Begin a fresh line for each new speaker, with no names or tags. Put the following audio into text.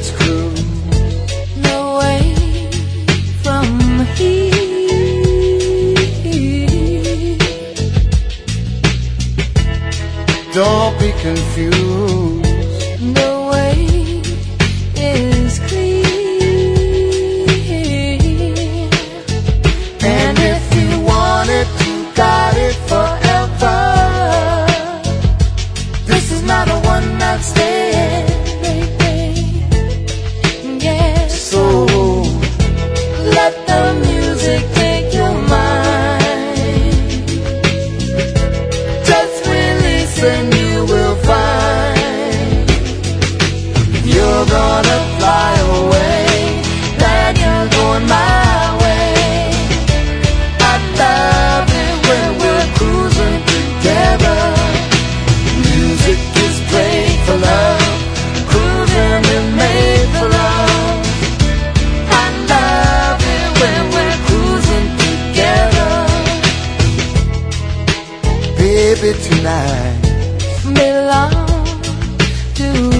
it's cruel. No
way from here.
Don't be confused. No baby, tonight.
Belong to